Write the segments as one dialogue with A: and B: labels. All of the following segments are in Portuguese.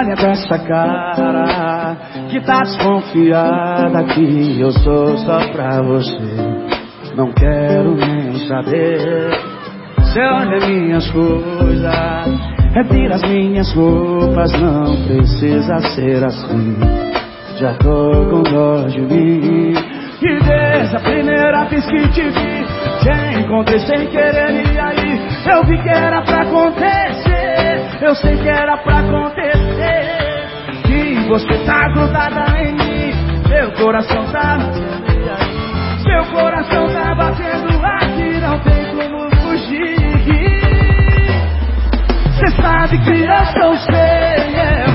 A: olha com essa cara Que tá desconfiada que eu sou só pra você. Não quero nem saber. Você olha minhas coisas Retira as minhas roupas Não precisa ser assim. Já tô com dor de mim. E desde a primeira vez que te vi Te encontrei sem querer e aí Eu vi que era pra acontecer. Eu sei que era pra acontecer você tá grudada em mim. Meu coração tá Seu coração tá batendo aqui Não tem como fugir. Cê sabe que eu sou seu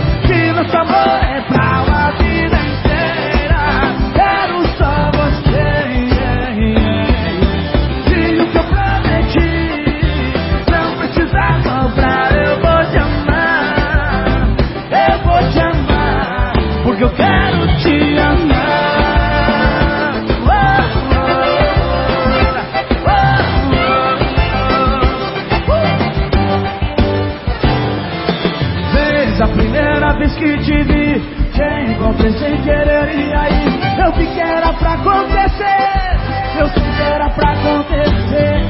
A: vez que te vi Te encontrei sem querer e aí? Eu vi que era pra acontecer Eu sei que era pra acontecer.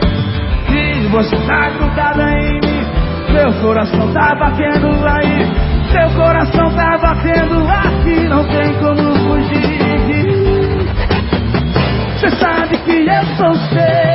A: E você tá grudada em mim Meu coração tá batendo aí. Seu coração tá batendo aqui Não tem como fugir. Você sabe que eu sou seu